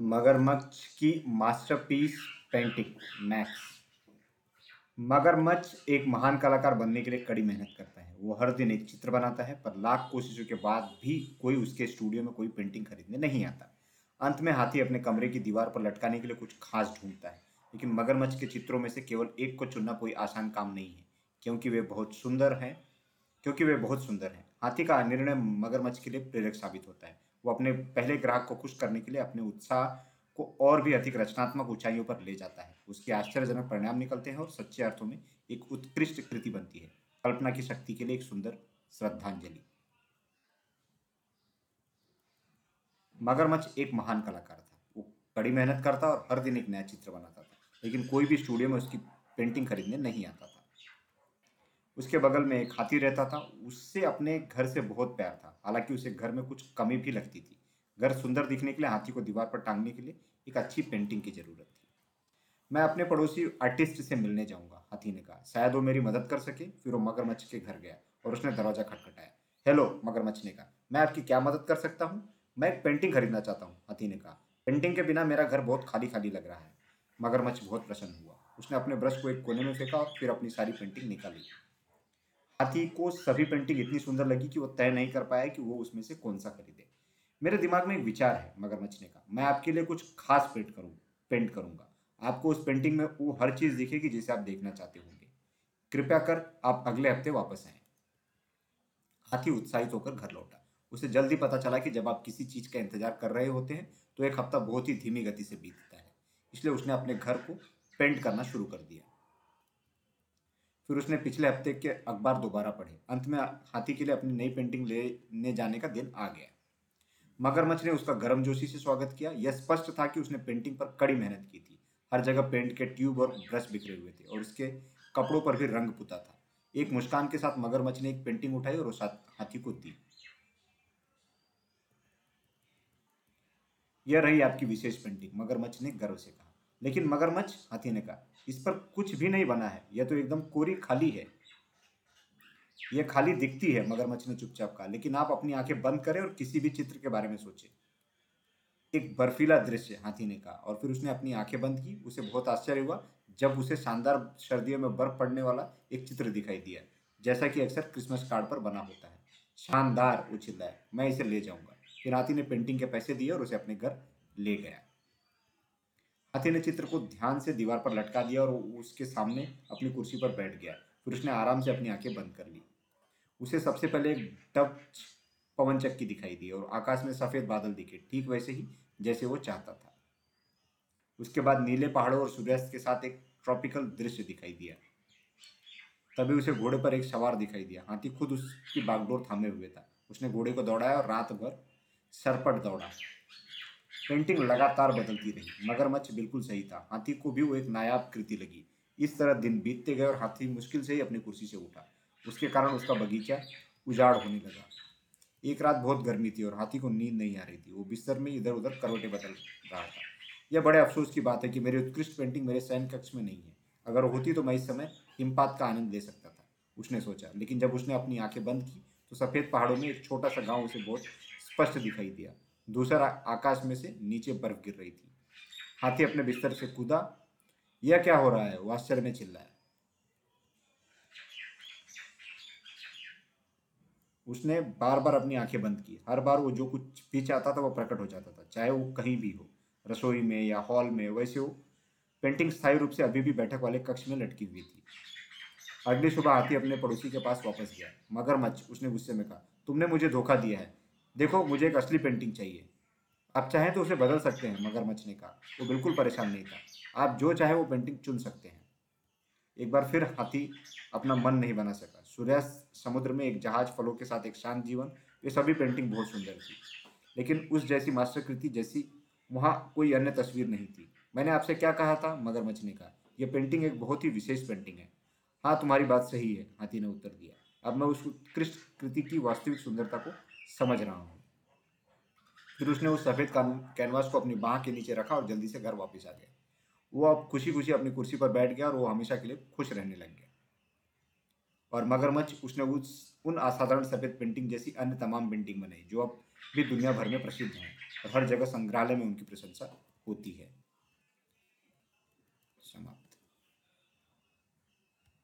मगरमच्छ की masterpiece painting, max. मगरमच्छ एक महान कलाकार बनने के लिए कड़ी मेहनत करता है। वो हर दिन एक चित्र बनाता है, पर लाख कोशिशों के बाद भी कोई उसके स्टूडियो में कोई पेंटिंग खरीदने नहीं आता। अंत में हाथी अपने कमरे की दीवार पर लटकाने के लिए कुछ खास ढूंढता है, लेकिन मगरमच्छ के चित्रों में से केवल एक को चुनना कोई आसान काम नहीं है, क्योंकि वे बहुत सुंदर हैं, क्योंकि वे बहुत सुंदर हैं। हाथी का निर्णय मगरमच्छ के लिए प्रेरक साबित होता है। वो अपने पहले ग्राहक को खुश करने के लिए अपने उत्साह को और भी अधिक रचनात्मक ऊंचाइयों पर ले जाता है। उसके आश्चर्यजनक परिणाम निकलते हैं और सच्चे अर्थों में एक उत्कृष्ट कृति बनती है। कल्पना की शक्ति के लिए एक सुंदर श्रद्धांजलि। मगरमच्छ एक महान कलाकार था। वो कड़ी मेहनत करता और हर दिन एक नया चित्र बनाता था। लेकिन कोई भी स्टूडियो में उसकी पेंटिंग खरीदने नहीं आता था। उसके बगल में एक हाथी रहता था, उससे अपने घर से बहुत प्यार था। हालाँकि उसे घर में कुछ कमी भी लगती थी। घर सुंदर दिखने के लिए, हाथी को दीवार पर टांगने के लिए एक अच्छी पेंटिंग की ज़रूरत थी। मैं अपने पड़ोसी आर्टिस्ट से मिलने जाऊँगा, हाथी ने कहा। शायद वो मेरी मदद कर सके। फिर वो मगरमच्छ के घर गया और उसने दरवाज़ा खटखटाया। हेलो, मगरमच्छ ने कहा। मैं आपकी क्या मदद कर सकता हूँ? मैं एक पेंटिंग खरीदना चाहता हूँ, हाथी ने कहा। पेंटिंग के बिना मेरा घर बहुत खाली खाली लग रहा है। मगरमच्छ बहुत प्रसन्न हुआ। उसने अपने ब्रश को एक कोने में फेंका और फिर अपनी सारी पेंटिंग निकाली। हाथी को सभी पेंटिंग इतनी सुंदर लगी कि वो तय नहीं कर पाया कि वो उसमें से कौन सा खरीदे। मेरे दिमाग में एक विचार है मगरमच्छ ने कहा मैं आपके लिए कुछ खास पेंट करूँ, पेंट करूँगा। आपको उस पेंटिंग में वो हर चीज़ दिखेगी जिसे आप देखना चाहते होंगे। कृपया कर, आप अगले हफ़्ते वापस आए। हाथी उत्साहित होकर घर लौटा। उसे जल्दी पता चला कि जब आप किसी चीज़ का इंतज़ार कर रहे होते हैं तो एक हफ़्ता बहुत ही धीमी गति से बीतता है। इसलिए उसने अपने घर को पेंट करना शुरू कर दिया। फिर उसने पिछले हफ़्ते के अखबार दोबारा पढ़े। अंत में हाथी के लिए अपनी नई पेंटिंग लेने जाने का दिन आ गया। मगरमच्छ ने उसका गर्मजोशी से स्वागत किया। यह स्पष्ट था कि उसने पेंटिंग पर कड़ी मेहनत की थी। हर जगह पेंट के ट्यूब और ब्रश बिखरे हुए थे और उसके कपड़ों पर भी रंग पुता था। एक मुस्कान के साथ मगरमच्छ ने एक पेंटिंग उठाई और उस हाथी को दी। यह रही आपकी विशेष पेंटिंग, मगरमच्छ ने गर्व से कहा। लेकिन मगरमच्छ हाथी ने कहा इस पर कुछ भी नहीं बना है। यह तो एकदम कोरी खाली है। यह खाली दिखती है मगरमच्छ ने चुपचाप कहा। लेकिन आप अपनी आँखें बंद करें और किसी भी चित्र के बारे में सोचें। एक बर्फीला दृश्य हाथी ने कहा और फिर उसने अपनी आँखें बंद की। उसे बहुत आश्चर्य हुआ जब उसे शानदार सर्दियों में बर्फ़ पड़ने वाला एक चित्र दिखाई दिया, जैसा कि अक्सर क्रिसमस कार्ड पर बना होता है। शानदार, वो चिल्लाए मैं इसे ले जाऊँगा। फिर हाथी ने पेंटिंग के पैसे दिए और उसे अपने घर ले गया। हाथी ने चित्र को ध्यान से दीवार पर लटका दिया और उसके सामने अपनी कुर्सी पर बैठ गया। फिर उसने आराम से अपनी आँखें बंद कर ली। उसे सबसे पहले एक टच पवन चक्की दिखाई दी और आकाश में सफ़ेद बादल दिखे, ठीक वैसे ही जैसे वो चाहता था। उसके बाद नीले पहाड़ों और सूर्यास्त के साथ एक ट्रॉपिकल दृश्य दिखाई दिया। तभी उसे घोड़े पर एक सवार दिखाई दिया। हाथी खुद उसकी बागडोर थामे हुए था। उसने घोड़े को दौड़ाया और रात भर सरपट दौड़ा। पेंटिंग लगातार बदलती रही। मगरमच्छ बिल्कुल सही था। हाथी को भी वो एक नायाब कृति लगी। इस तरह दिन बीतते गए और हाथी मुश्किल से ही अपनी कुर्सी से उठा। उसके कारण उसका बगीचा उजाड़ होने लगा। एक रात बहुत गर्मी थी और हाथी को नींद नहीं आ रही थी। वो बिस्तर में इधर उधर करवटें बदल रहा था। यह बड़े अफसोस की बात है कि मेरी उत्कृष्ट पेंटिंग मेरे सैन कक्ष में नहीं है। अगर होती तो मैं इस समय हिमपात का आनंद ले सकता था, उसने सोचा। लेकिन जब उसने अपनी आँखें बंद की तो सफ़ेद पहाड़ों में एक छोटा सा गाँव उसे बहुत स्पष्ट दिखाई दिया। दूसरा आकाश में से नीचे बर्फ़ गिर रही थी। हाथी अपने बिस्तर से कूदा। यह क्या हो रहा है? वो आश्चर्य में चिल्लाया। उसने बार बार अपनी आँखें बंद की। हर बार वो जो कुछ भी चाहता था, वो प्रकट हो जाता था, चाहे वो कहीं भी हो, रसोई में या हॉल में, वैसे वो पेंटिंग स्थायी रूप से अभी भी बैठक वाले कक्ष में लटकी हुई थी। अगली सुबह हाथी अपने पड़ोसी के पास वापस गया। मगरमच्छ, उसने गुस्से में कहा, तुमने मुझे धोखा दिया है। देखो, मुझे एक असली पेंटिंग चाहिए। आप चाहें तो उसे बदल सकते हैं मगरमच्छ ने कहा वो बिल्कुल परेशान नहीं था। आप जो चाहे वो पेंटिंग चुन सकते हैं। एक बार फिर हाथी अपना मन नहीं बना सका। सूर्यास्त समुद्र में एक जहाज़ फलों के साथ एक शांत जीवन, ये सभी पेंटिंग बहुत सुंदर थी। लेकिन उस जैसी मास्टरकृति जैसी वहाँ कोई अन्य तस्वीर नहीं थी। मैंने आपसे क्या कहा था? मगरमच्छ ने कहा यह पेंटिंग एक बहुत ही विशेष पेंटिंग है। हाँ तुम्हारी बात सही है। हाथी ने उत्तर दिया। अब मैं उस उत्कृष्ट कृति की वास्तविक सुंदरता को समझ रहा हूँ। फिर उसने उस सफ़ेद कैनवास को अपनी बाह के नीचे रखा और जल्दी से घर वापस आ गया। वो अब खुशी खुशी अपनी कुर्सी पर बैठ गया और वो हमेशा के लिए खुश रहने लग गया। और मगरमच्छ उसने उस, उन असाधारण सफ़ेद पेंटिंग जैसी अन्य तमाम पेंटिंग बनाई, जो अब भी दुनिया भर में प्रसिद्ध हैं और हर जगह संग्रहालय में उनकी प्रशंसा होती है। समाप्त।